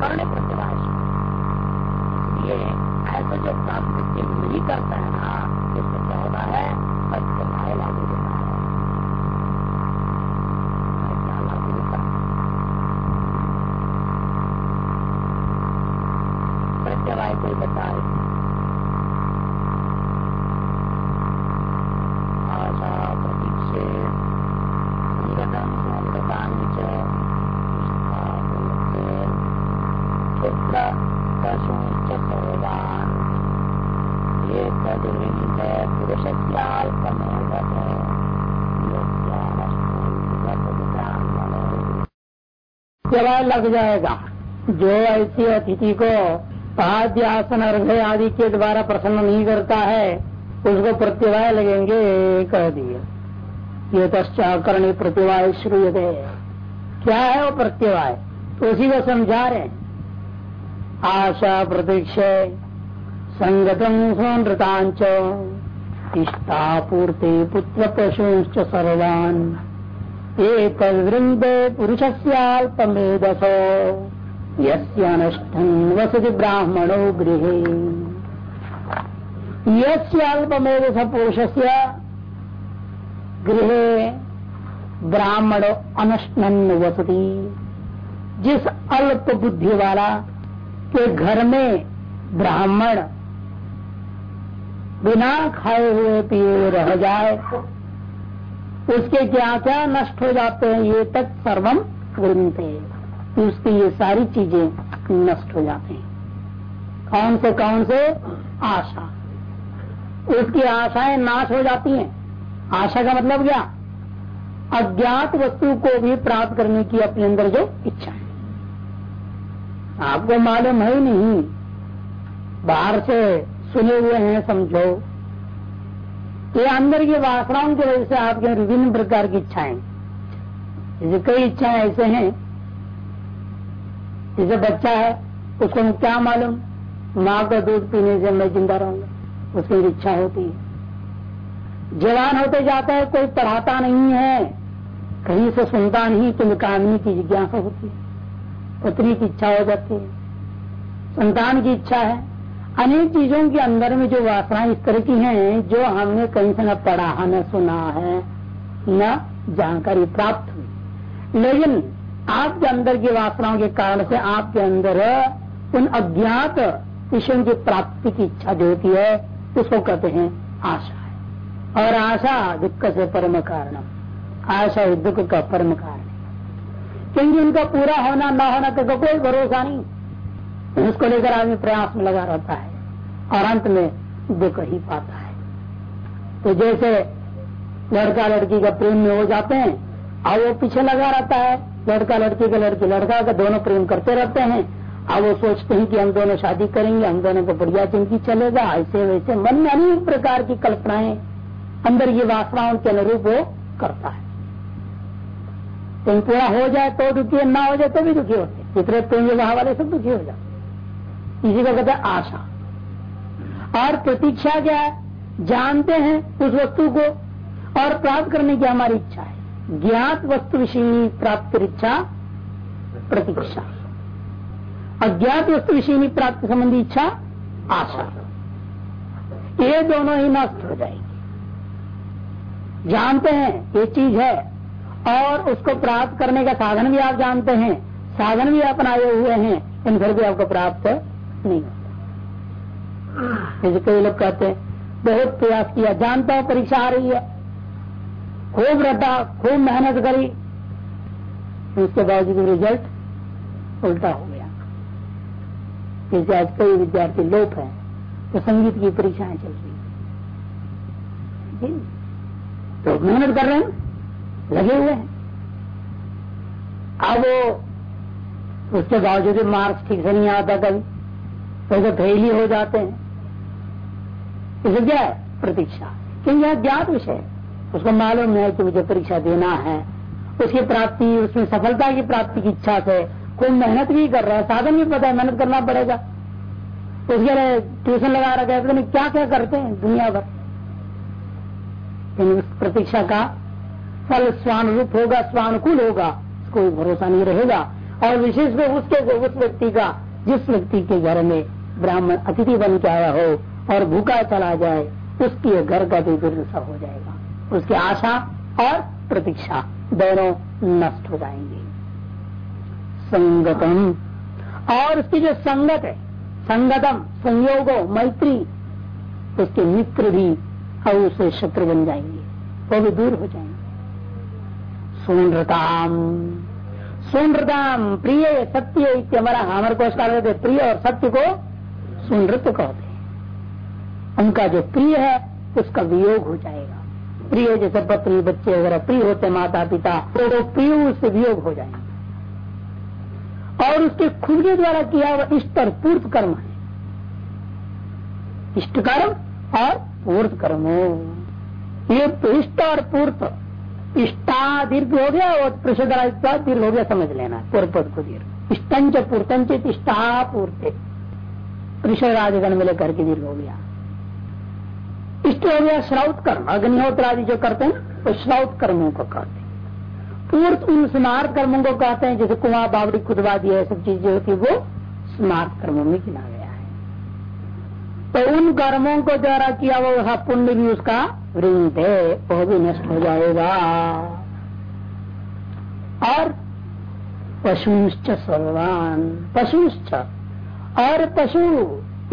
Burn it लग जाएगा। जो ऐसी अतिथि को पाद्य आसन अर्घय आदि के द्वारा प्रसन्न नहीं करता है, उसको प्रत्यवाय लगेंगे कह दिए ये तस्करणी प्रतिवाय श्रूयते। क्या है वो प्रत्यवाय तो उसी को समझा रहे आशा प्रतीक्ष, संगतम सोनृतांच, इष्टापूर्ति पुत्र पशुश्च सर्वान्। एतद्वृंदे पुरुषस्याल्पमेधसो। यस्यानष्टन् वसति ब्राह्मणो गृह। यस्याल्पमेधस पुरुषस्य गृहे ब्राह्मणो अनष्टन वसति। जिस अल्प बुद्धि वाला के घर में ब्राह्मण बिना खाए हुए पिए रह जाए उसके क्या क्या नष्ट हो जाते हैं, ये तक सर्वम वृंदते उसकी ये सारी चीज़ें नष्ट हो जाते हैं। कौन से कौन से? आशा। उसकी आशाएँ नाश हो जाती हैं। आशा का मतलब क्या? अज्ञात वस्तु को भी प्राप्त करने की अपने अंदर जो इच्छा है। आपको मालूम ही नहीं। बाहर से सुने हुए हैं समझो। ये अंदर की वासनाओं की वजह से आपके विभिन्न प्रकार की इच्छाएँ। जैसे कई इच्छाएँ ऐसे हैं, जैसे बच्चा है, उसको क्या मालूम? माँ का दूध पीने से मैं ज़िंदा रहूँगा, उसकी इच्छा होती है। जवान होते जाता है, कोई पढ़ाता नहीं है, कहीं से सुनता नहीं कि कामनी की जिज्ञासा होती है पत्नी की इच्छा हो जाती है। संतान की इच्छा है अनेक चीज़ों के अंदर में जो वासना इस तरह की हैं, जो हमने कहीं से न पढ़ा न सुना है, न जानकारी प्राप्त हुई। लेकिन आपके अंदर की वासनाओं के कारण से आपके अंदर उन अज्ञात विषयों की प्राप्ति की इच्छा जो होती है, उसको कहते हैं आशा है। और आशा दुख से परम कारण आशा दुख का परम कारण क्योंकि उनका पूरा होना, न होना का कोई भरोसा नहीं। उसको लेकर आदमी प्रयास में लगा रहता है और अंत में दुख ही पाता है। तो जैसे लड़का लड़की का प्रेम में हो जाते हैं और वो पीछे लगा रहता है। लड़का लड़की का लड़की लड़का का दोनों प्रेम करते रहते हैं। अब वो सोचते हैं कि हम दोनों शादी करेंगे, हम दोनों को बढ़िया ज़िंदगी चलेगा, ऐसे वैसे। मन में अनेक प्रकार की कल्पनाएँ अंदर ये वासनाओं के अनुरूप वो करता है। कहीं पूरा हो जाए तो दुखी ना हो जाए तो भी दुखी होते जितने प्रेम विवाह वाले सब दुखी हो जाते इसी को कहते हैं आशा। और प्रतीक्षा क्या है? जानते हैं उस वस्तु को और प्राप्त करने की हमारी इच्छा है। ज्ञात वस्तु विषय प्राप्त इच्छा, प्रतीक्षा। अज्ञात वस्तु विषय प्राप्त संबंधी इच्छा, आशा। ये दोनों ही नष्ट हो जाएगी। जानते हैं, ये चीज़ है। और उसको प्राप्त करने का साधन भी आप जानते हैं। साधन भी अपनाए हुए हैं इन फिर भी आपको प्राप्त नहीं। होता कई लोग कहते हैं, बहुत प्रयास किया, जानता हूँ, परीक्षा आ रही है। खूब रटा खूब मेहनत करी। उसके बावजूद रिज़ल्ट उल्टा हो गया। जैसे आज कई विद्यार्थी लोप है तो संगीत की परीक्षाएँ चल रही तो मेहनत कर रहे हैं लगे हुए हैं। अब उसके बावजूद मार्क्स ठीक से नहीं आता कभी। तो फेल ही हो जाते हैं। इसे क्या है प्रतीक्षा। क्योंकि यह ज्ञात विषय उसको मालूम है कि मुझे परीक्षा देना है, उसकी प्राप्ति, उसमें सफलता की प्राप्ति की इच्छा से कोई मेहनत भी कर रहा है, साधन भी पता है, मेहनत करना पड़ेगा। उसके लिए ट्यूशन लगा रखा है तो क्या क्या करते हैं दुनिया भर। उस प्रतीक्षा का फल स्वानुरूप होगा, स्वानुकूल होगा कोई भरोसा नहीं रहेगा। और विशेष रूप उसके, उस व्यक्ति का, जिस व्यक्ति के घर में ब्राह्मण अतिथि बन के आया हो और भूखा चला जाए, उसकी घर का भी दुर्दशा हो जाएगा। उसकी आशा और प्रतीक्षा दोनों नष्ट हो जाएँगे। संगतम। और उसकी जो संगत है, संगतम, संयोगो, मैत्री, उसके मित्र भी और उसे शत्रु बन जाएँगे। वो भी दूर हो जाएँगे। सुनृताम सुनृताम प्रिय सत्य हमारा हमारे को प्रिय और सत्य को सुनृत कहते हैं। उनका जो प्रिय है, उसका वियोग हो जाएगा। प्रिय जैसे पत्नी, बच्चे वगैरह प्रिय होते माता पिता तो वो प्रिय उससे वियोग हो जाएँगे। और उसके खुद के द्वारा किया हुआ इष्ट और पूर्त कर्म है। इष्ट कर्म और पूर्त कर्म। ये इष्ट और पूर्त इष्टा दीर्घ हो गया और प्रषदारा दीर्घ हो गया, समझ लेना पूर्व पद को दीर्घ। इष्टंच पूर्तंचित, इष्टा पूर्ते। प्रषदादिगण में लेकर के दीर्घ हो गया। इष्ट हो गया श्राउत कर्म अग्निहोत्र आदि जो करते हैं तो श्राउत कर्मों को कहते हैं। पूर्त उन स्मार्ट कर्मों को कहते हैं, जैसे कुआ, बावड़ी, खुदवादी है सब चीज़ें होती वो स्मार्ट कर्मों में गिना गया है। तो उन कर्मों को द्वारा किया वो पुण्य भी उसका वृंद है, वह भी नष्ट हो जाएगा। और पशुश्च सर्वान, पशुश्च और पशु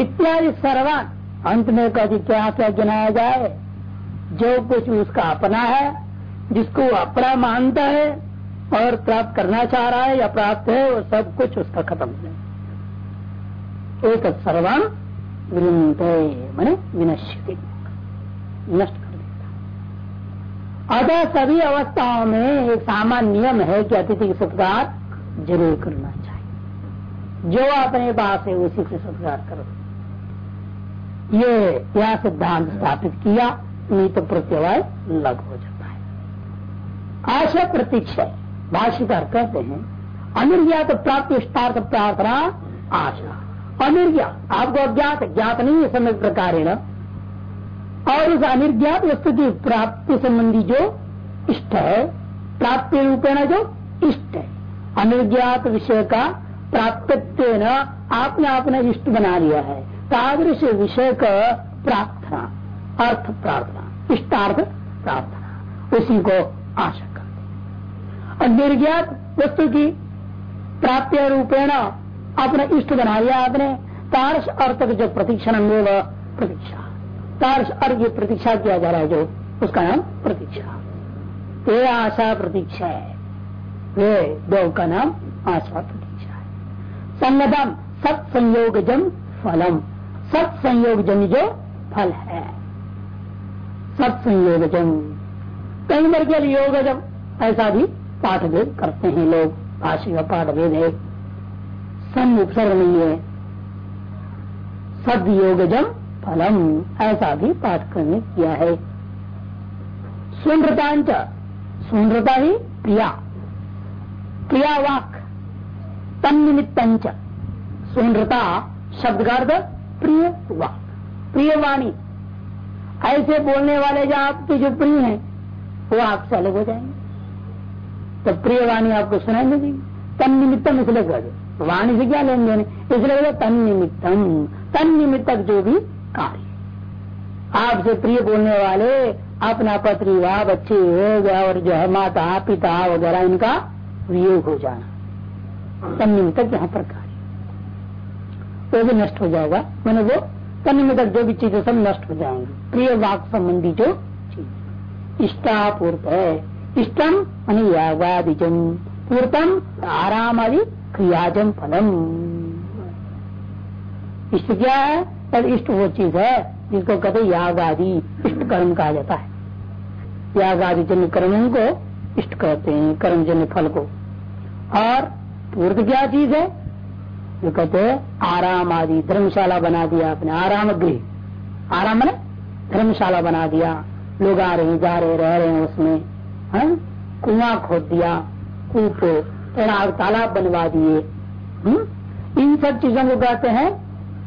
इत्यादि सर्वान, अंत में कभी क्या क्या गिनाया जाए? जो कुछ उसका अपना है, जिसको वो अपना मानता है और प्राप्त करना चाह रहा है या प्राप्त है, वो सब कुछ उसका खत्म हो। एक सर्वान वृंद मैंने विनश्यति, नष्ट कर देता अतः सभी अवस्थाओं में एक सामान्य नियम है कि अतिथि की सत्कार ज़रूर करना चाहिए। जो अपने पास है उसी से सत्कार करो। ये यह सिद्धांत स्थापित किया, नहीं तो प्रत्यवाय लग हो जाता है। आशा प्रतीक्षा भाष्यकार कहते हैं अनिर्ज्ञात प्राप्त इष्टार्थ प्रार्थना आशा। अनिर्ज्ञात आपको अज्ञात, ज्ञात नहीं है समय प्रकार और उस अनिर्ज्ञात वस्तु की प्राप्ति संबंधी जो इष्ट है, प्राप्ति रूपेण जो इष्ट है। अनिर्ज्ञात विषय का प्राप्त न आपने अपना इष्ट बना लिया है। तादृश विषय का प्रार्थना, अर्थ प्रार्थना, इष्टार्थ प्रार्थना, उसी को आशा करते और निर्ज्ञात वस्तु की प्राप्ति रूपेण अपना इष्ट बना लिया आपने। तारस अर्थ जो प्रतीक्षण प्रतीक्षा। तार्श अर्घ प्रतीक्षा किया जा रहा है जो, उसका नाम प्रतीक्षा। ये आशा प्रतीक्षा है। वे दो का नाम आशा है संगतम सत्संयोगजम फलम। सत्संयोगजम जो फल है। सत्संयोगजम कई बार के योगजम ऐसा भी पाठ भेद करते हैं लोग। भाषी का पाठ भेद है। सम उपसर्ग नहीं है सद योगजम फलम। ऐसा भी पाठ करने किया है। सुनृतांच सुनृता ही प्रिया प्रिया वाक तन्निमित्त सुनृता शब्द प्रिय वाक प्रिय वाणी ऐसे बोलने वाले जो आपके जो प्रिय हैं, वो आपसे अलग हो जाएँगे। तो प्रिय वाणी आपको सुनाई देगी। तन निमित्तम इसलिए कर वाणी से क्या लेन देने इसलिए तन निमित्तम तन निमित्तक जो भी कार्य। आपसे प्रिय बोलने वाले, अपना पत्री वा बच्चे और जो है माता, पिता वगैरह, इनका वियोग हो जाना। तक यहाँ पर कार्य वो भी नष्ट हो जाएगा। मैंने वो तन्निम तक जो भी चीज़ें सब नष्ट हो जाएँगी। प्रिय वाक संबंधी जो चीज़। इष्टापूर्त है। इष्टम यानी यागादिजम पूर्तम आराम आदि क्रियाजम फलम। इष्ट क्या है? तब इष्ट वो चीज़ है जिसको कहते याग आदि इष्ट कर्म कहा जाता है। याग आदि जन्य कर्मों को इष्ट कहते हैं। कर्म जन्य फल को। और पूर्व क्या चीज़ है? जो कहते आराम आदि, धर्मशाला बना दिया अपने आराम गृह। आराम ने धर्मशाला बना दिया। लोग आ रहे जा रहे रह रहे हैं उसमें हाँ? कुआँ खोद दिया कूप तालाब बनवा दिए। हम्म? इन सब चीज़ों को कहते हैं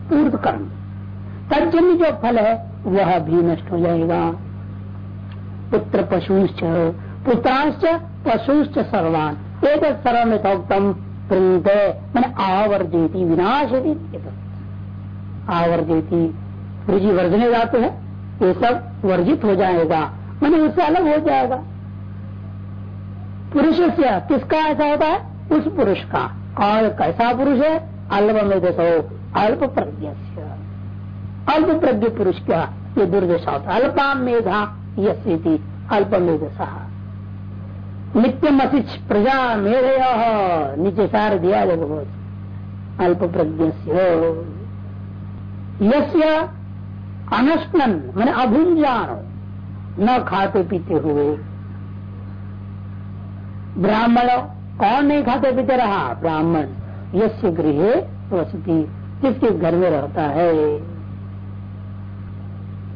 पूर्व कर्म तर्जन्य जो फल है, वह भी नष्ट हो जाएगा। पुत्र पशुश्च पुत्रांश पशुश्च सर्वान। एक सर्वमिथोक्तम प्रणीत मैंने आवर्जेती विनाश आवर्जेती ऋषि वर्जने जाते हैं, ये सब वर्जित हो जाएगा, मैंने उससे अलग हो जाएगा। पुरुष से किसका ऐसा होता है? उस पुरुष का। और कैसा पुरुष है? अल्प में दशो अल्प प्रज्ञ अल्प प्रज्ञ पुरुष का ये दुर्दशा होता है अल्पा मेधा यी अल्प मेधसा नित्य मसिच प्रजा मेरे नीचे सार दिया बहुत। अल्प प्रज्ञ यस्य अनस्नन मैंने अभुंजान न खाते पीते हुए। ब्राह्मण, कौन नहीं खाते पीते रहा? ब्राह्मण। यश गृह वसती किसके घर में रहता है।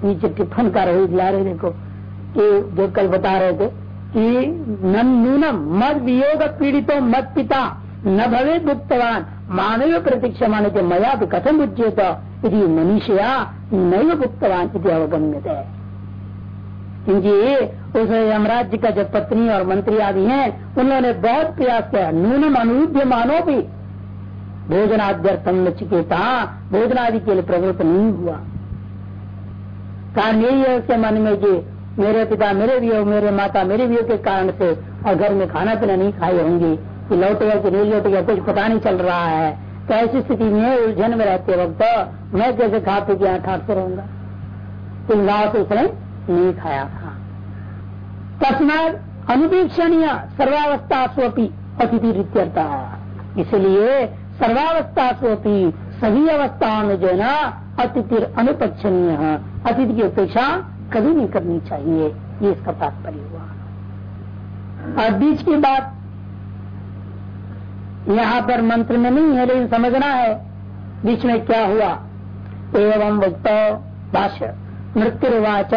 नीचे टिफन का रोहित ला रहे देखो, कि जो कल बता रहे थे कि नूनम मद वियोग पीड़ितों मत पिता न भवे भुक्तवान मानव प्रतीक्षा माने के मया भी कथम उच्चेत यदि मनुष्या नैव भुक्तवान यदि अवगम्य है क्योंकि उस यमराज्य का जो पत्नी और मंत्री आदि हैं, उन्होंने बहुत प्रयास किया। नूनम अनुद्ध मानो भी भोजनाद्यर्थम नचिकेता भोजनादि के लिए प्रवृत्त नहीं हुआ। कारण यही है उसके मन में कि मेरे पिता मेरे भी हो मेरे माता मेरे वियोग के कारण से और घर में खाना पीना नहीं खाई होंगी। कि लौटेगा कि नहीं लौटेगा कुछ पता नहीं चल रहा है। तो ऐसी स्थिति में उलझन में रहते वक्त मैं कैसे खा पी के यहाँ ठाक से रहूँगा। तो गाँव से उसने नहीं खाया। था तस्मात अनुदीक्षणीय सर्वावस्था स्वपी अतिथि रित्यर्था। इसलिए सर्वावस्था स्वपी सभी अवस्थाओं में जो है ना अतिथि अनुपक्षणीय, अतिथि की अपेक्षा कभी नहीं करनी चाहिए, ये इसका तात्पर्य हुआ। और बीच की बात, यहाँ पर मंत्र में नहीं है, लेकिन समझना है, बीच में क्या हुआ? एवं वक्त, भाष्य मृत्युवाच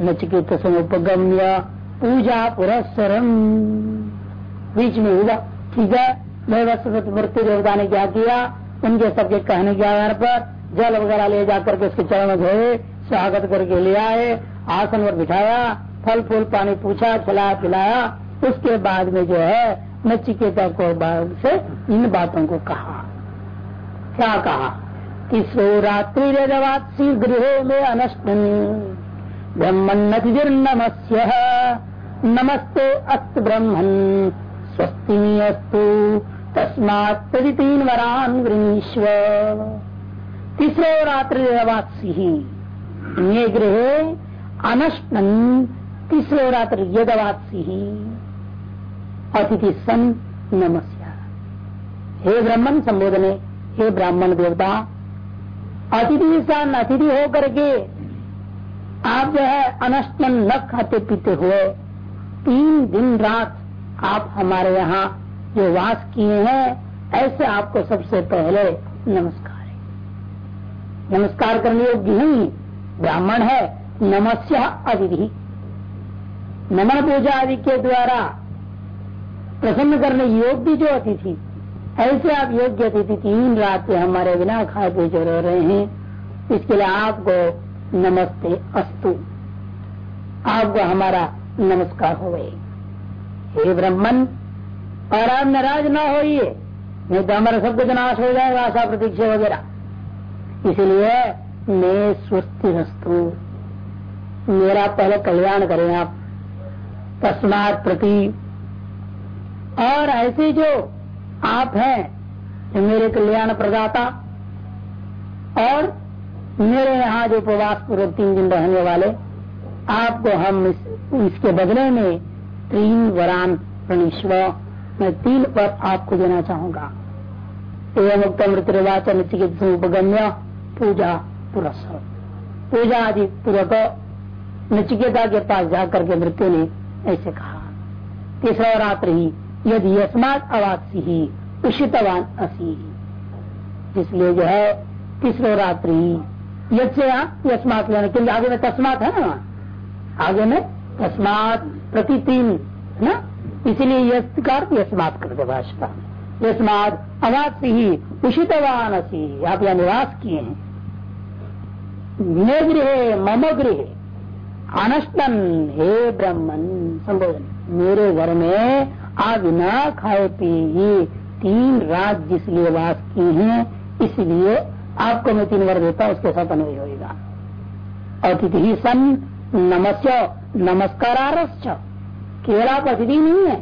नचिकेत समुपगम्य पूजा पुरस्सरम बीच में हुआ, ठीक है? वैवस्वत मृत्यु देवता ने क्या किया? उनके सबके कहने के आधार पर जल वगैरह ले जाकर के उसके चरण धोए स्वागत करके ले आए, आसन पर बिठाया, फल फूल पानी पूछा, खिलाया, पिलाया। उसके बाद में जो है, नचिकेता को से इन बातों को कहा। क्या कहा? कि सो रात्रि गृह में अनष्ट ब्रह्मन्नतिर्नमस्य नमस्ते अस्त ब्रह्मन्। स्वस्ति अस्तु। तस्मात् तीन वरान गृहीश्व तीसरे रात्रि ही ये गृह अनष्टन तीसरे रात्र यदवासी अतिथि सन नमस्या। हे ब्राह्मण संबोधने हे ब्राह्मण देवता, अतिथि सन अतिथि होकर के आप जो है अनशन न खाते पीते हुए, तीन दिन रात आप हमारे यहाँ जो वास किए हैं, ऐसे आपको सबसे पहले नमस्कार। है नमस्कार करने योग्य नहीं ब्राह्मण है, नमस्य अतिथि नमन पूजा आदि के द्वारा प्रसन्न करने योग्य जो अतिथि, ऐसे आप योग्य अतिथि तीन रात हमारे बिना खाए पी जो रह रहे हैं, इसके लिए आपको नमस्ते अस्तु। आपको हमारा नमस्कार हो हे ब्राह्मण और आप नाराज़ ना होइए, नहीं तो हमारा सब कुछ नाश हो जाएगा, आशा प्रतीक्षा वगैरह। इसलिए मैं स्वस्थ रस्तु मेरा पहले कल्याण करें आप। तस्मात प्रति। और ऐसे जो आप हैं जो मेरे कल्याण प्रदाता और मेरे यहाँ जो उपवास पूर्वक तीन दिन रहने वाले आपको हम इस, इसके बदले में तीन वरान प्रणीश्व मैं तीन पर आपको देना चाहूँगा। एवं मुक्त मृत्युवाचन चिकित्सा उपगम्य पूजा। पुरस्कार पूजा आदि पूर्वक नचिकेता के पास जाकर के मृत्यु ने ऐसे कहा। तीसरा रात्र ही यदि यस्मात अवासी ही, उषितवान असी इसलिए जो है, तीसरो रात्रि यसे यस्मात लेना क्योंकि आगे में तस्मात है ना आगे में तस्मात प्रति तीन है ना? इसीलिए यश का यस्मात करते भाषा यस्मात अवात ही, उषितवान असी आप यहाँ निवास किए हैं। गृह मम गृह अनस्तन हे ब्रह्मन संबोधन। मेरे घर में आज बिना खाए पिए ही। तीन रात जिसलिए वास की है, इसलिए आपको मैं तीन वर देता उसके साथ अनुभव होगा अतिथि सन, नमस्य नमस्कार केवल आप अतिथि नहीं है।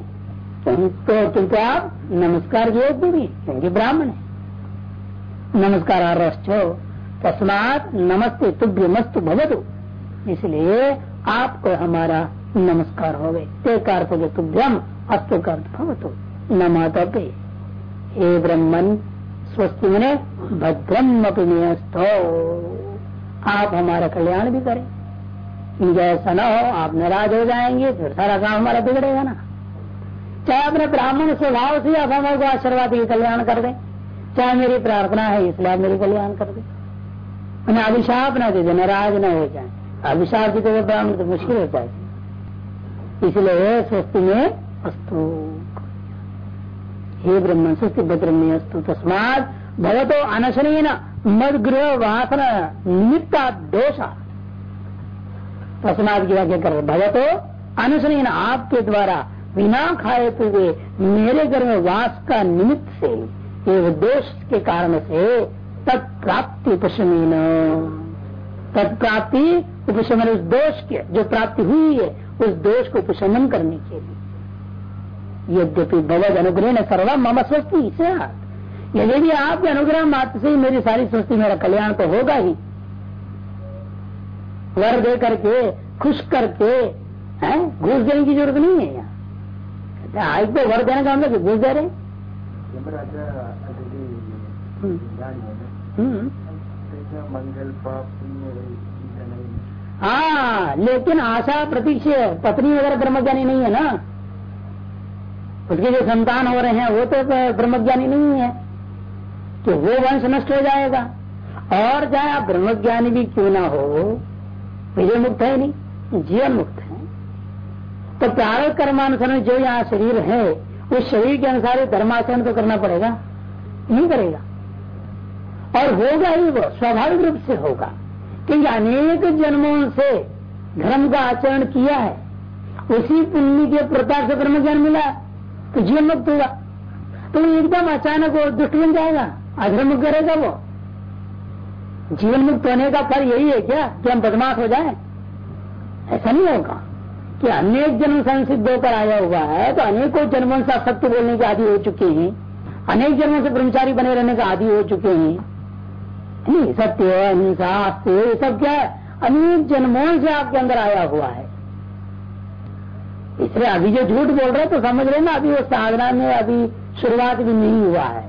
तो तुमको आप नमस्कार योग्य भी क्योंकि ब्राह्मण है। नमस्कार तस्मात नमस्ते तुभ्य मस्तु भवतु। इसलिए आपको हमारा नमस्कार हो गए ते जो तुभ्यम, अस्तु भवतु। नमातपे। हे ब्रह्मन, स्वस्ति मने भद्रम अपनीयस्थो आप हमारा कल्याण भी करें। जैसा न हो, आप नाराज़ हो जाएँगे, फिर सारा काम हमारा बिगड़ेगा ना। चाहे अपने ब्राह्मण स्वभाव से आप हमारे आशीर्वाद कल्याण कर दें। चाहे मेरी प्रार्थना है, इसलिए आप मेरी कल्याण कर दें। उन्हें अभिशाप न दे दे, नाराज़ न हो जाए। अभिशाप की तो ब्राह्मण तो मुश्किल हो जाएगी। इसलिए स्वस्ति में अस्तु। हे ब्रह्म स्वस्ति भद्रमी अस्तु। तस्मात भगवतो अनशनीन मद गृह वासना निमित्ता दोषा। तस्मात की व्याख्या कर भगवतो अनशनीन आपके द्वारा बिना खाए हुए मेरे घर में वास का निमित्त से दोष के कारण से तत्प्राप्ति उपशमीन। तत्प्राप्ति उपशमन उस दोष के जो प्राप्ति हुई है उस दोष को उपशमन करने के लिए। यद्यपि भगवत अनुग्रह ने सर्वा मम स्वस्ति इसे यदि भी आपके अनुग्रह मात्र से ही मेरी सारी स्वस्ति मेरा कल्याण तो होगा ही। वर दे करके खुश करके है? घूस देने की ज़रूरत नहीं है यहाँ। आज तो वर देने का हम लोग घूस दे रहे हम्म। मंगल हाँ लेकिन आशा, प्रतीक्षा, पत्नी अगर ब्रह्मज्ञानी नहीं है ना? उसके जो संतान हो रहे हैं, वो तो ब्रह्मज्ञानी नहीं है। तो वो वंश नष्ट हो जाएगा। और चाहे आप ब्रह्मज्ञानी भी क्यों ना हो, विजय मुक्त है नहीं, जीवन मुक्त है। तो प्यार कर्मानुसार जो यहाँ शरीर है, उस शरीर के अनुसार धर्माचरण तो करना पड़ेगा। नहीं करेगा। और होगा ही वो, स्वाभाविक रूप से होगा। क्योंकि अनेक जन्मों से धर्म का आचरण किया है। उसी पुण्य के प्रताप से ब्रह्म ज्ञान मिला तो जीवन मुक्त होगा तो एकदम अचानक वो दुष्ट बन जाएगा, अधर्म करेगा वो। जीवन मुक्त होने का फल यही है क्या, कि हम बदमाश हो जाए? ऐसा नहीं होगा कि अनेक जन्म संसिद्ध होकर आया हुआ है तो अनेकों जन्मों से सत्य बोलने के आदि हो चुके हैं। अनेक जन्मों से ब्रह्मचारी बने रहने का आदि हो चुके हैं। नहीं सत्य अहिंसा ये सब क्या है अनेक जन्मों से आपके अंदर आया हुआ है। इसलिए अभी जो झूठ बोल रहे तो समझ रहे ना, अभी वो साधना में अभी शुरुआत भी नहीं हुआ है।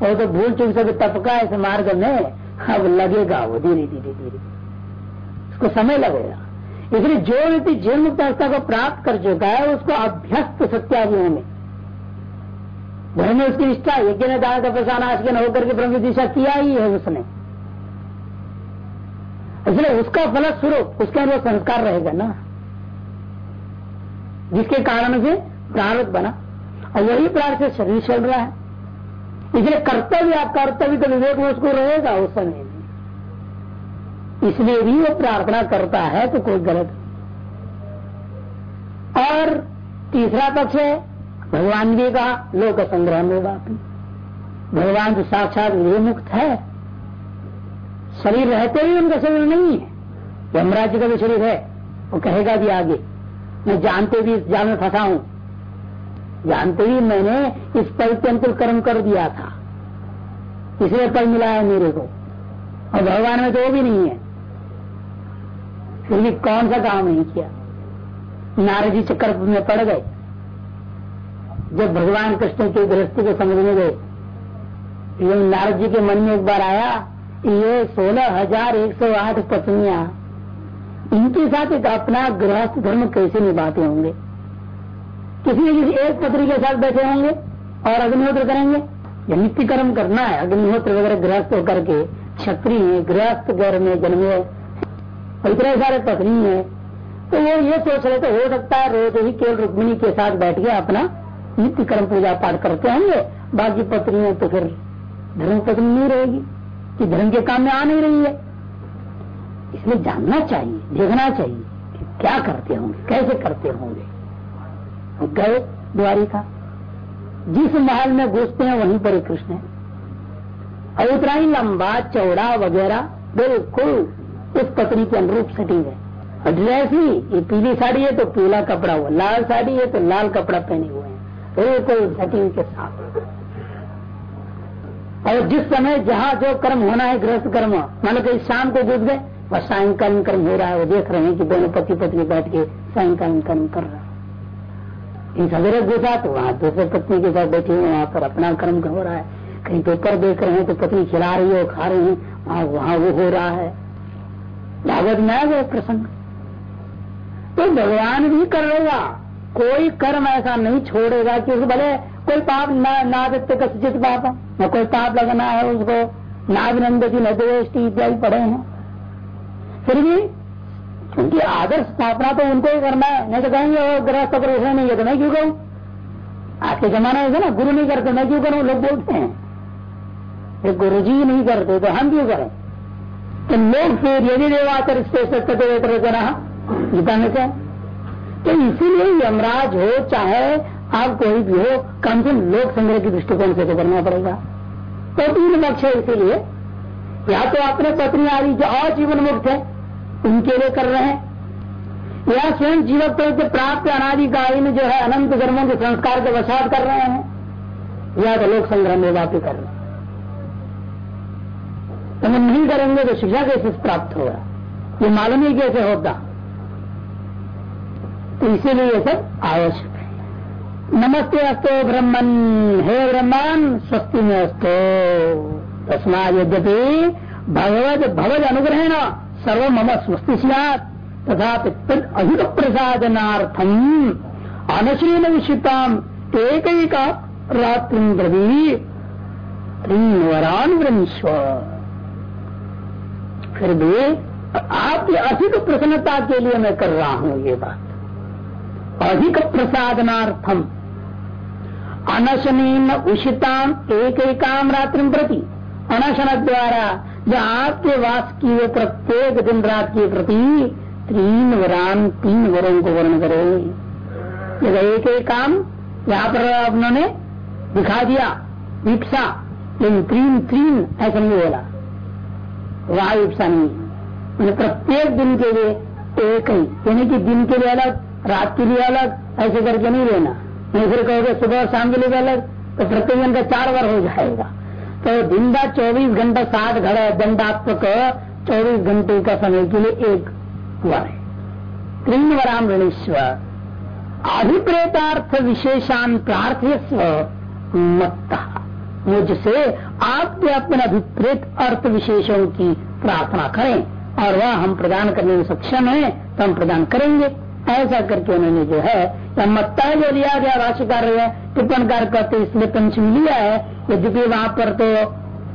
वो तो भूल चुक से टपका इस मार्ग में, अब लगेगा वो धीरे धीरे धीरे उसको समय लगेगा। इसलिए जो व्यक्ति मुक्त अवस्था को प्राप्त कर चुका है, उसको अभ्यस्त सत्याग्रह में। घर में उसकी निष्ठा, यज्ञ ने दान का प्रसाद के होकर के ब्रह्म दिशा किया ही है उसने। इसलिए उसका फल स्वरूप, उसके अंदर संस्कार रहेगा ना। जिसके कारण से प्रारब्ध बना। और वही प्रार से शरीर चल रहा है। इसलिए कर्तव्य, आप कर्तव्य तो विवेक में उसको रहेगा उस समय इसलिए भी वो प्रार्थना करता है तो कोई गलत और तीसरा पक्ष है, भगवान भी कहा, लोक संग्रह में भगवान तो साक्षात मुक्त है। शरीर रहते ही उनका शरीर नहीं है। यमराज का भी शरीर है। वो कहेगा भी आगे, मैं जानते भी इस जाल में फंसा हूँ। जानते ही मैंने इस पल के अंकुल कर्म कर दिया था। इसलिए पल मिला है मेरे को। और भगवान में तो वो भी नहीं है। फिर भी कौन सा काम नहीं किया? नारद जी चक्कर में पड़ गए। जब भगवान कृष्ण की गृहस्थी को समझने गए नारद जी के मन में एक बार आया ये सोलह हज़ार एक सौ आठ पत्नियाँ, इनके साथ एक अपना गृहस्थ धर्म कैसे निभाते होंगे? किसी न किसी एक पत्नी के साथ बैठे होंगे और अग्निहोत्र करेंगे? या नित्य कर्म करना है, अग्निहोत्र वगैरह गृहस्थ होकर के, क्षत्रिय गृहस्थ घर में जन्मे और इतने सारे पत्नी है। तो वो ये सोच रहे थे, हो सकता है रोज ही केवल रुक्मिणी के साथ बैठ के अपना नित्य कर्म पूजा पाठ करते होंगे, बाकी पत्नी तो फिर धर्म पत्नी नहीं रहेगी। कि धर्म के काम में आ नहीं रही है। इसलिए जानना चाहिए, देखना चाहिए कि क्या करते होंगे, कैसे करते होंगे। गए द्वारिका। जिस महल में घुसते हैं, वहीं पर कृष्ण है। और उतना ही लंबा चौड़ा वगैरह बिल्कुल उस पत्नी के अनुरूप सेटिंग है। ड्रेस ही, ये पीली साड़ी है तो पीला कपड़ा हुआ, लाल साड़ी है तो लाल कपड़ा पहने हुए हैं। बिल्कुल सेटिंग के साथ। और जिस समय जहाँ जो कर्म होना है, गृहस्थ कर्म, मान लो कहीं शाम को घुस गए, वह सायंकालीन कर्म हो रहा है, वो देख रहे हैं कि दोनों पति पत्नी बैठ के सायंकालीन कर्म कर रहा है। सवेरे घुसा तो वहाँ दूसरे पत्नी के साथ बैठे हुए वहाँ पर अपना कर्म हो रहा है। कहीं पेपर देख रहे हैं तो पत्नी खिला रही है खा रही है, वहाँ वहाँ वो हो रहा है। भागवत में आ गया प्रसंग। तो भगवान भी कर रहेगा कोई कर्म ऐसा नहीं छोड़ेगा कि उसको भले कोई पाप ना ना देते कसित पाप न कोई पाप लगना है उसको नाभिनंदती नदेष्टि इत्यादि पड़े हैं। फिर भी क्योंकि आदर्श स्थापना तो उनको ही करना है। नहीं तो कहेंगे वो गृहस्थ पर उसे नहीं तो मैं क्यों कहूँ आज के जमाना है ना गुरु नहीं करते, मैं क्यों करूँ? लोग बोलते हैं। गुरु जी नहीं करते तो हम क्यों करें? तो लोग फिर यदि देवाचर देवातर जना गीता में क्या? तो इसीलिए यमराज हो, चाहे आप कोई भी हो कम से कम लोक संग्रह की दृष्टिकोण से तो करना पड़ेगा। तो तीन लक्ष्य है इसीलिए। या तो अपने पत्नी आदि जो और जीवन मुक्त है, उनके लिए कर रहे हैं। या स्वयं जीवक से प्राप्त अनादिकालीन जो है, अनंत कर्मों के संस्कार के वसाद कर रहे हैं। या तो लोक संग्रह में वापी कर रहे हैं। तो नहीं करेंगे तो शिक्षा कैसे प्राप्त होगा? ये मालूम ही कैसे होता? तो इसीलिए ये सब आवश्यक है। नमस्ते अस्तो ब्रह्मन। हे ब्रह्मन, स्वस्ति में अस्तो। तस्मा यद्यपि भगवत भगवत अनुग्रह सर्व मम स्वस्ति सियात। तथा अधिक प्रसादनार्थम अनश्रीन विषिताम एक रात्रि ब्रवी त्रिवरान वृंश्व फिर भी आपकी अधिक प्रसन्नता के लिए मैं कर रहा हूँ ये बात। अधिक प्रसादनार्थम अनशनीन उषिताम एक एकाम रात्रि प्रति। अनशन द्वारा जो आपके वास की वो प्रत्येक दिन रात के प्रति तीन वरान तीन वरों को वर्ण करे। जब एक एक काम यहाँ पर उन्होंने दिखा दिया, विपसा लेकिन तीन तीन ऐसा नहीं बोला। वायु नहीं। प्रत्येक दिन के लिए एक ही, यानी कि दिन के लिए अलग रात के लिए अलग, ऐसे करके नहीं लेना। नहीं फिर कहोगे सुबह और शाम के लिए अलग तो प्रत्येक का चार बार हो जाएगा। तो दिन का चौबीस घंटा साठ घड़ा दंडात्मक चौबीस घंटे का समय के लिए एक वर है। तीन वराम ऋणेश्वर अभिप्रेतार्थ विशेषान प्रार्थ्य मत्ता, मुझसे आपके अपने अभिप्रेत अर्थ विशेषों की प्रार्थना करें, और वह हम प्रदान करने में सक्षम है तो हम प्रदान करेंगे। ऐसा करके उन्होंने जो है मत्ता जो लिया गया भाष्यकार टिप्पण कार्य करते इसलिए पंचमी लिया है यद्यपि वहाँ पर तो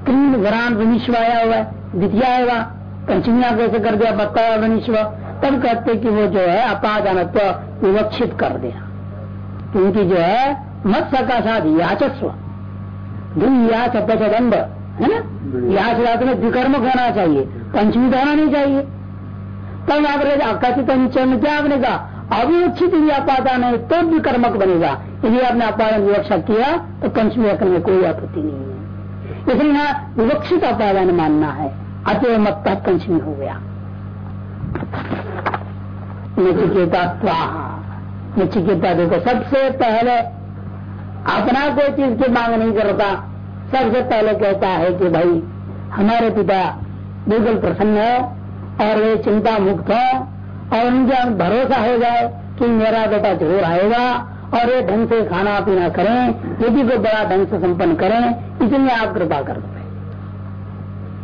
तीन वरान विनिश्व आया हुआ है द्वितीय है वह पंचमिया कैसे कर दिया मत्ता विनिश्व। तब कहते कि वो जो है अपादानत्व विवक्षित कर दिया। क्योंकि जो है मत सकाशाद याचस्व। दंड है ना? याच रात में द्विकर्मक होना चाहिए पंचमी तो होना नहीं चाहिए। तब आप अकथित पंचम क्या आपने कहा अविवक्षित यदि अपादान है तो भी कर्मक बनेगा। यदि आपने अपादान विवक्षा किया तो पंचमी अकल में कोई आपत्ति नहीं है। इसलिए यहाँ विवक्षित अपादान मानना है। अतः मत पंचमी हो गया। नचिकेता नचिकेता देखो, सबसे पहले अपना कोई चीज़ की मांग नहीं करता। सबसे पहले कहता है कि भाई, हमारे पिता बिल्कुल प्रसन्न हो। और वे चिंता मुक्त हो, और उनके भरोसा हो जाए कि मेरा बेटा ज़रूर आएगा, और ये ढंग से खाना पीना करें यदि को बड़ा ढंग से संपन्न करें, इसलिए आप कृपा कर दो।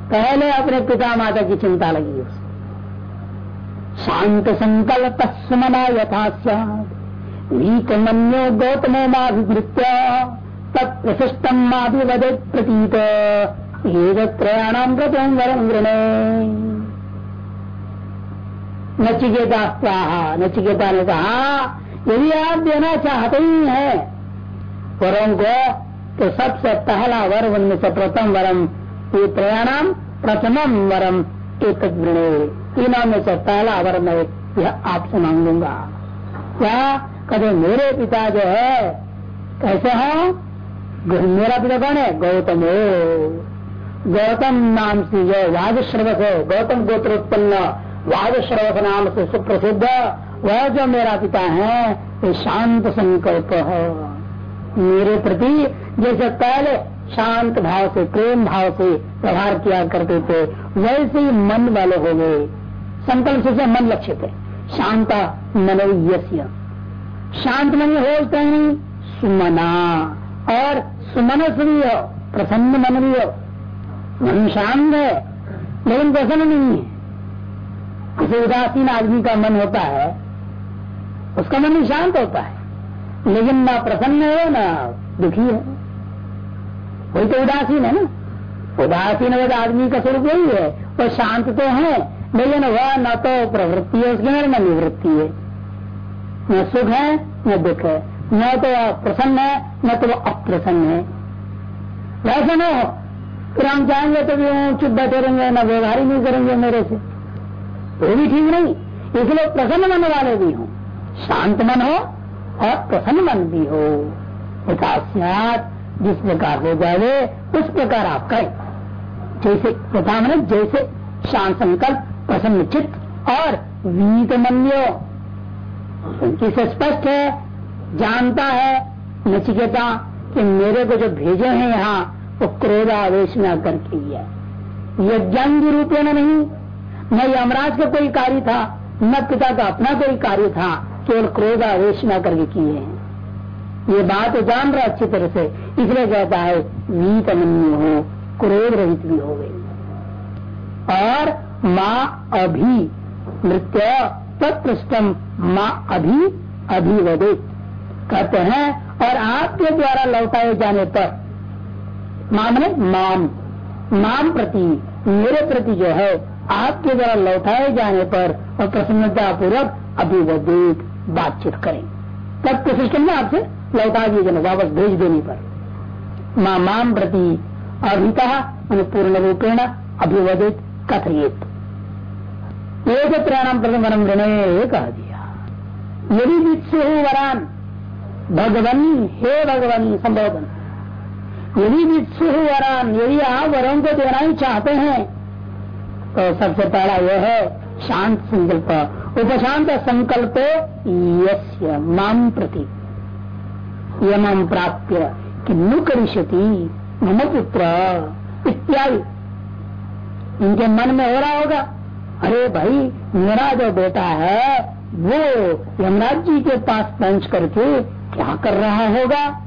पहले अपने पिता माता की चिंता लगी उसे। शांत संकल्प स्मना यथा वीत मनो गौतमो माभिवृत्या तत्प्रशिष्टम अभिवद प्रतीत। ये त्रयाणाम वरम नचिकेता नचिकेता ने कहा, यदि आप देना चाहते ही है वरों को तो सबसे पहला वर उनमें से प्रथम वरम ये त्रयाणाम प्रथमम वरम एक तीनों में से पहला वर मैं यह आपसे मांगूँगा। क्या? कभी मेरे पिता जो है, कैसे हो? मेरा पिता कौन है? गौतम हो। गौतम नाम से जो वाद श्रवक है, गौतम गोत्र उत्पन्न। वाद श्रवस नाम से सुप्रसिद्ध। वह जो मेरा पिता है, वो शांत संकल्प है। मेरे प्रति जैसे पहले शांत भाव से, प्रेम भाव से व्यवहार किया करते थे, वैसे ही मन वाले हो गए। संकल्प से मन लक्षित है। शांता मनोयस्य। शांत मन हो नहीं, सुमना। और सुमनस भी हो, प्रसन्न मन भी हो। मन शांत है, लेकिन प्रसन्न नहीं है। किसी उदासीन आदमी का मन होता है, उसका मन भी शांत होता है। लेकिन ना प्रसन्न है, ना दुखी है। वही तो उदासीन है ना। उदासीन है आदमी का स्वरूप यही है वो शांत तो है, लेकिन वह न तो प्रवृत्ति है, उसके अंदर न निवृत्ति है। न सुख है, न दुख है। न तो प्रसन्न है, न तो वह अप्रसन्न है। वैसा न हो फिर हम चाहेंगे तो भी चुप बैठे रहेंगे, न व्यवहार ही नहीं करेंगे मेरे से। वो भी ठीक नहीं, इसलिए प्रसन्न मन वाले भी हो। शांत मन हो और प्रसन्न मन भी हो। यथास्यात जिस प्रकार हो जाए, उस प्रकार आप करें। जैसे प्रथा मैंने जैसे शांत संकल्प, प्रसन्न चित्त और वीत मन्यो। इसे स्पष्ट है, जानता है, नचिकेता कि मेरे को जो भेजे हैं यहाँ, वो क्रोध आवेश में आकर के यज्ञांगी रूपेण नहीं न यमराज का कोई कार्य था, न पिता का अपना कोई कार्य था, केवल क्रोध आवेश न करके किए हैं। ये बात जान रहा अच्छी तरह से, इसलिए कहता है वीत मन्यु हो, क्रोध रहित भी हो गई। और माँ अभी नृत्य तत्पृष्टम माँ अभी, अभिवदित। कहते हैं, और आपके द्वारा लौटाए जाने पर मामने माम माम प्रति, मेरे प्रति जो है आपके द्वारा लौटाए जाने पर और प्रसन्नता पूर्वक अभिवदित बातचीत करें। तब कोशिश करना आपसे लौटा दिए जाना वापस भेज देने पर। माँ माम प्रति अभिता पूर्ण रूपेण अभिवदित कथित एक त्रयाणाम प्रथम ऋण कह दिया यदि वरान, भगवन, हे भगवन संबोधन यदि वरान, यदि आप वरों को देना ही चाहते हैं तो सबसे पहला यह है शांत संकल्प। उपशांत संकल्प यस्य माम प्रति। यम प्राप्य कि नु करिष्यति, मम पुत्र इत्यादि। इनके मन में हो रहा होगा, अरे भाई, मेरा जो बेटा है, वो यमराज जी के पास पहुँच करके क्या कर रहा होगा?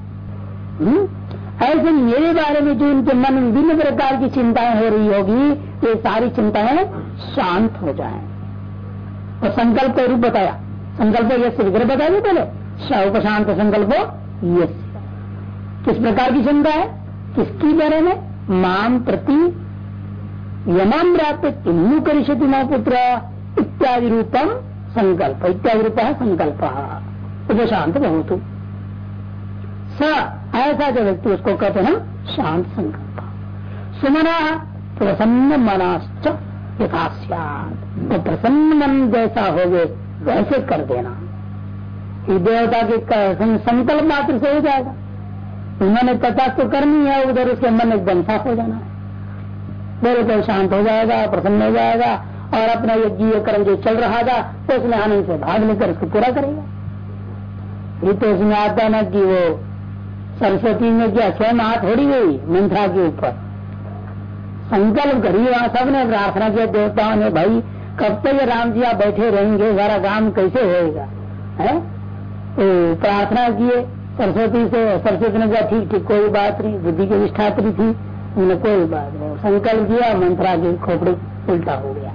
हुँ? ऐसे मेरे बारे में जो इनके मन में विभिन्न प्रकार की चिंताएँ हो रही होगी ये सारी चिंताएँ शांत हो जाए। और संकल्प रूप बताया। संकल्प यश विग्रह बता दिया पहले? उपशांत संकल्प यश किस प्रकार की चिंता है? किसकी बारे में? माम प्रति यमाम प्राप्त इन्नु करिष्यति पुत्र। इत्यादि रूपम संकल्प। इत्यादि रूप है संकल्प। उपशांत बहुत स ऐसा जो व्यक्ति उसको कहते हैं, शांत संकल्प। सुमना प्रसन्न मनाश्च तो प्रसन्न मन जैसा हो गए वैसे कर देना। देवता के संकल्प मात्र से हो जाएगा। उन्होंने पचास तो करनी है, उधर उसके मन एकदम साफ़ हो जाना है। मेरे तो शांत हो जाएगा, प्रसन्न हो जाएगा, और अपना ये जीव कर्म जो चल रहा था तो उसमें आनंद से भाग लेकर उसको पूरा करेगा। ये तो उसमें आता ना कि वो सरस्वती में क्या स्वयं हाथ थोड़ी गई मंत्रा के ऊपर। संकल्प करी वहाँ सबने, प्रार्थना किया, देवताओं ने, भाई, कब तक राम जी आप बैठे रहेंगे? सारा काम कैसे होएगा? है? तो प्रार्थना किए, सरस्वती से, सरस्वती ने कहा, ठीक ठीक, कोई बात नहीं, बुद्धि की विष्ठात्री थी उन्हें कोई बात नहीं। संकल्प किया, मंत्रा की खोपड़ी उल्टा हो गया।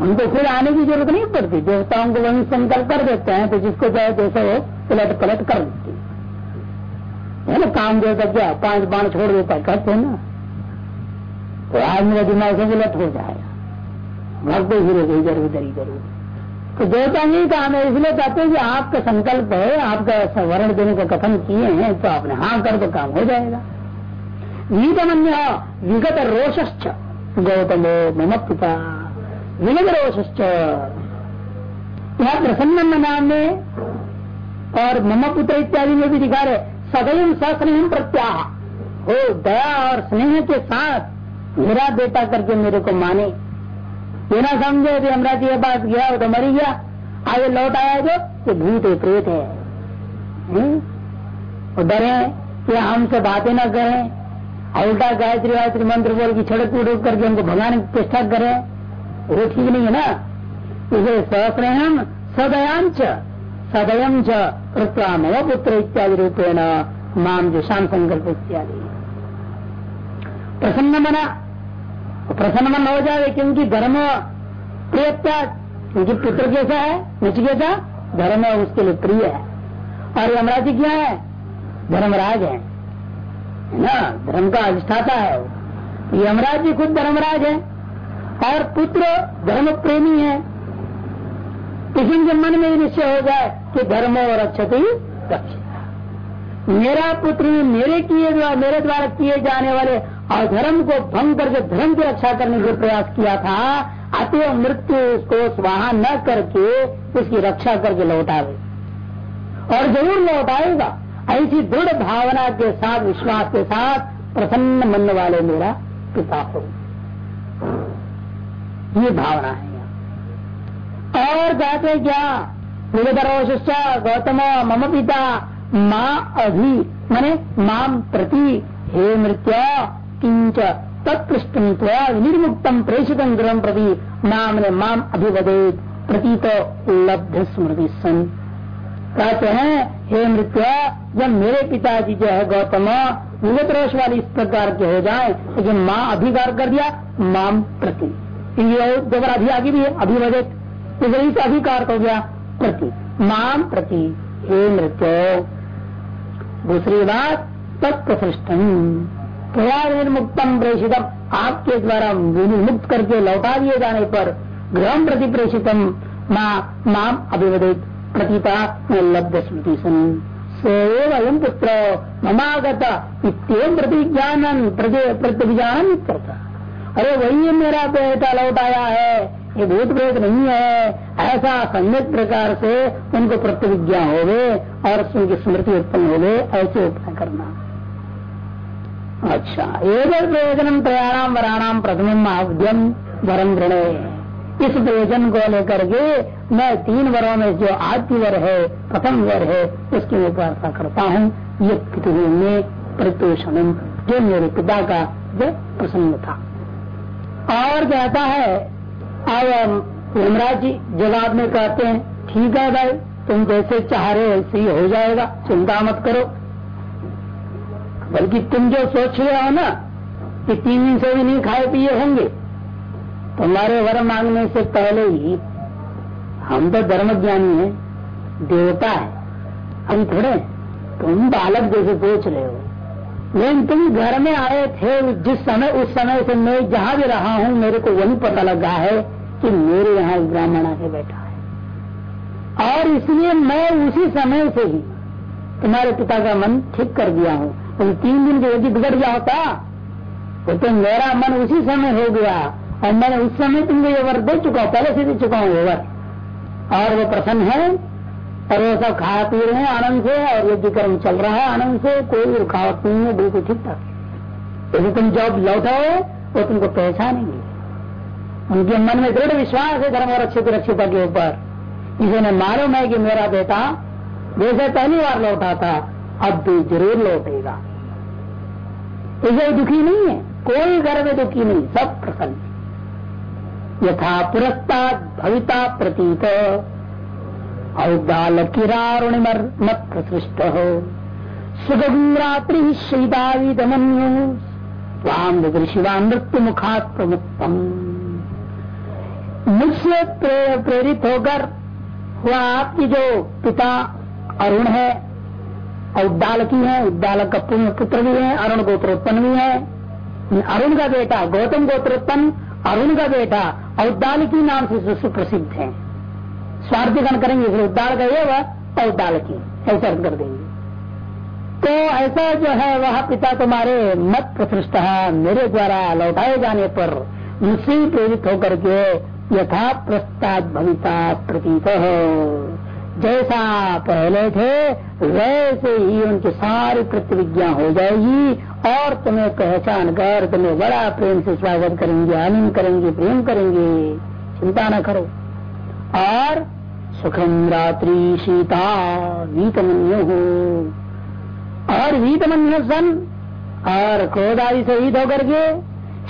उनको फिर आने की ज़रूरत नहीं पड़ती। देवताओं को वही संकल्प कर देते हैं तो जिसको चाहे जैसे वो पलट पलट कर है ना, काम देता क्या, पाँच बाण छोड़ देता कहते ना। तो आज का दिमाग से गलत हो जाएगा। भक्त हीरो को इधर, उधर, इधर तो देवता नहीं कहा मैं इसलिए कहते हैं कि आपका संकल्प है, आपका वर्ण देने का कथन किए हैं तो आपने हाँ कर तो काम हो जाएगा। नीतमन्य विगत रोषश्च, गौतमो मम पिता विगत रोषश्च। यहाँ प्रसन्न नाम में और मम पुत्र इत्यादि में भी दिखा रहे सदैव सस्नेह प्रत्याह। हो दया और स्नेह के साथ मेरा बेटा करके मेरे को माने। ये ना समझे कि हमरा के पास गया वो तो मरी गया। आगे लौट आया जो ये भूत है। प्रेत है और डरे कि हमसे बातें ना करें। उल्टा गायत्री गायत्री मंत्र बोल की छड़क उड़क करके हमको भगाने की चेष्टा करें। वो ठीक नहीं है ना? इसे सहस्रहम सदयांच सदयम च कृत्वा पुत्र इत्यादि रूपेण माम जो शाम संकल्प इत्यादि। प्रसन्न मना प्रसन्न मन हो जाए क्योंकि धर्म प्रिय क्योंकि पुत्र कैसा है नचिकेता धर्म उसके लिए प्रिय है। और यमराज क्या है? धर्मराज है। ना? धर्म का अधिष्ठाता है यमराज जी खुद धर्मराज है और पुत्र धर्म प्रेमी है। किसी के मन में निश्चय हो जाए कि धर्म और अच्छति मेरा पुत्र मेरे किए मेरे द्वारा किए जाने वाले अधर्म को भंग करके धर्म की रक्षा करने का प्रयास किया था अतः मृत्यु उसको स्वाहा न करके उसकी रक्षा करके लौटावे और ज़रूर लौटाएगा ऐसी दृढ़ भावना के साथ, विश्वास के साथ प्रसन्न मन वाले मेरा पिता हो। ये भावना है। और कहते क्या? निगदरोशिष्ट गौतम, मम पिता, माँ अभी, मैंने माम प्रति, हे मृत्य किंच तत्पृष्ट निर्मुक्तम प्रेषित गृह प्रति नाम ने माम अभिवदेत, प्रतीत लब्ध स्मृति सन। कहते हैं, हे मृत्य, जब मेरे पिताजी जो है गौतम विगत रोष वाली इस प्रकार के हो जाए तो जब माँ अधिकार कर दिया माम प्रति। जबर अभी आगे भी है, अभिवदित। इस अधिकार हो गया प्रति, माम प्रति, हे मृत्य। दूसरी बात तत्प्रसृष्टम प्रयाग निर्मुक्तम प्रेषितम, आपके द्वारा मुक्त करके लौटा दिए जाने पर गृह प्रति प्रेषितम माम अभिवदित। प्रतीता लब्ध स्मृति सन। सोम पुत्र, ममागत इतम प्रतिज्ञान प्रतिज्ञान अरे वही मेरा बेटा लौटाया है। ये भूत प्रेत नहीं है। ऐसा सम्यक प्रकार से उनको प्रतिविज्ञा हो गए और उनकी स्मृति उत्पन्न हो गए ऐसे उत्पन्न करना। अच्छा एक प्रयोजन त्रयाणाम वराणाम प्रथम आवद्यम वरम ऋणे इस प्रयोजन को लेकर के मैं तीन वरों में जो आद्य वर है, प्रथम वर है, उसकी उपासना करता हूँ। ये पृथ्वी में प्रत्युषण जो मेरे पिता का जो प्रसन्न था। और कहता है अब यमराज जी जवाब में कहते हैं, ठीक है भाई, तुम जैसे चाह रहे वैसे ही हो जाएगा, चिंता मत करो। बल्कि तुम जो सोच रहे हो ना, कि तीन दिन से भी नहीं खाए पिए होंगे, तुम्हारे वर मांगने से पहले ही हम तो धर्म ज्ञानी है, देवता है। हम थोड़े तुम बालक जैसे सोच रहे हो। लेकिन तुम घर में आए थे जिस समय उस समय से मैं जहाँ भी रहा हूँ मेरे को वही पता लगा है कि मेरे यहाँ ब्राह्मण आके बैठा है। और इसलिए मैं उसी समय से ही तुम्हारे पिता का मन ठीक कर दिया हूँ। तो तीन दिन के यदि बिगड़ गया होता। तो, तो मेरा मन उसी समय हो गया। और मैंने उस समय तुमको ये वर दे चुका पहले से दे चुका हूँ वर। और वो प्रसन्न है और वो सब खा पी रहे हैं, आनंद से, और यज्ञ कर्म चल रहा है आनंद से, कोई रुकावट नहीं है, बिल्कुल ठीक ठाक। यदि तुम जॉब लौटा लौटाओ वो तुमको पहचानेंगे। उनके मन में दृढ़ विश्वास है धर्म और रक्षित रक्षिता के ऊपर। इसे मालूम है कि मेरा बेटा जैसे पहली बार लौटा था अब भी ज़रूर लौटेगा। इसे दुखी नहीं है, कोई घर में दुखी नहीं, सब प्रसन्न यथा पुरस्ता भविता प्रतीत। औदाल किरारुणि मत प्रसृष्ट हो सुगंरात्रि शहीदाविदमन्यु स्वाम शिवा मृत्यु मुखात प्रमुक्तम मुझसे प्रेरित होकर हुआ आपकी जो पिता अरुण है। और उद्दालकी है, उद्दालक का पुण्य पुत्र भी है, अरुण गोत्रोत्पन्न भी है। अरुण का बेटा गौतम गोत्रोत्पन्न, अरुण का बेटा और उद्दालकी नाम से सुप्रसिद्ध है। स्वार्थीकरण करेंगे फिर उद्दाल का ये वह उद्दालकी ऐसा अर्थ कर देंगे। तो ऐसा जो है, वह पिता तुम्हारे मत प्रसृष्ट मेरे द्वारा लौटाए जाने पर मुझसे प्रेरित होकर के यथा प्रस्ताद भविता प्रतीत हो। जैसा पहले थे, वैसे ही उनकी सारी प्रतिविज्ञा हो जाएगी, और तुम्हें पहचान कर, तुम्हें बड़ा प्रेम से स्वागत करेंगे, आनंद करेंगे, प्रेम करेंगे। चिंता न करो। और सुखम रात्रि सीता वीतमन्यु। हो और वीतमन्यु सन और क्रोध से वीत होकर के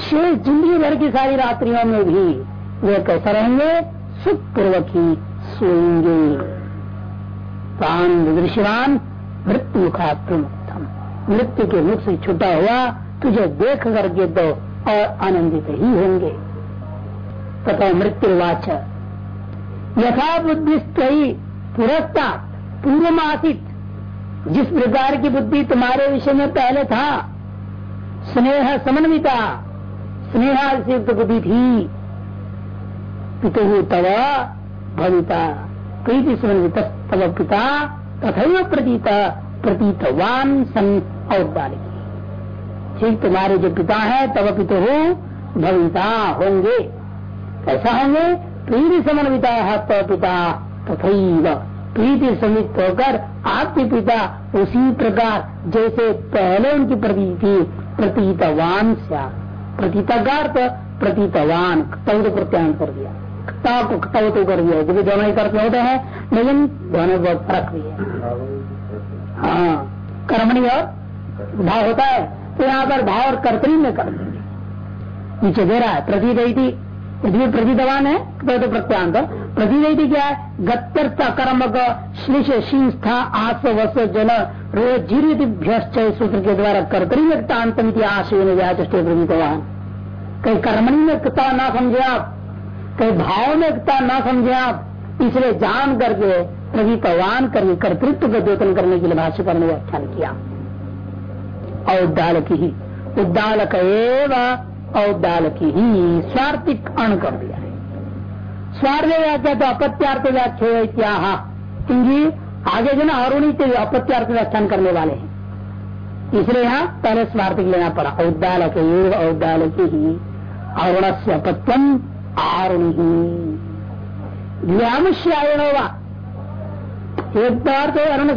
शेष ज़िंदगी भर की सारी रात्रियों में भी वे कैसे रहेंगे? सुखपूर्वक ही सोएँगे दृश्यवान मृत्यु का प्रमुखम मृत्यु के मुख से छुटा हुआ तुझे देख करके दो और आनंदित ही होंगे। तथा मृत्युवाच यथा बुद्धि पुरस्ता पूर्व मासित जिस प्रकार की बुद्धि तुम्हारे विषय में पहले था, स्नेह समन्विता स्नेहासित बुद्धि थी। पितु तव भविता, प्रीति समन्वित तव पिता तथा प्रतीत, प्रतीतवान सन औदालिकी ठीक तुम्हारे जो पिता है तब पितु भविता होंगे। कैसा होंगे? प्रीति समन्विता पिता तथा प्रीति समित होकर आपके पिता उसी प्रकार जैसे पहले उनकी प्रतीति प्रतीतवान प्रतीतगार्थ प्रतीतवान तब तो प्रत्यान कर दिया? कता को कतव तो कर दिया? क्योंकि दोनों ही करते होते हैं, लेकिन दोनों बहुत फ़र्क भी है। हाँ कर्मणी और भाव होता है तो यहाँ पर भाव और कर्तरी में कर देंगे नीचे दे रहा है, प्रतीत पृथ्वी प्रतीतवान है तो प्रत्यांत। प्रतिवेदी क्या है, गत्यर्थ कर्म श्लिश शीस्था आस वस जल रोज जीवित सूत्र के द्वारा कर्तरी व्यक्तांतमिति आशय व्याचे प्रतीतवान कहीं कर्मणी में एकता ना समझे आप, कहीं भाव में एकता ना समझे आप, इसलिए जान करके प्रतीतवान करके कर्तृत्व को द्योतन करने के लिए भाष्य ने व्याख्यान किया। और उद्दालक ही। उद्दालक एवं औदालक ही स्वार्थिक अण कर दिया है। स्वार्थ व्याख्या तो अपत्यार्थ व्याख्या क्या क्योंकि आगे जो ना अरुणी से अपत्यार्थ व्याख्यान करने वाले हैं। इसलिए यहाँ पहले स्वार्थिक लेना पड़ा। औदालक औदालक ही। अरुण से अपत्यम आरुणी ही। व्यामश्य अरुण एक बार तो अरुण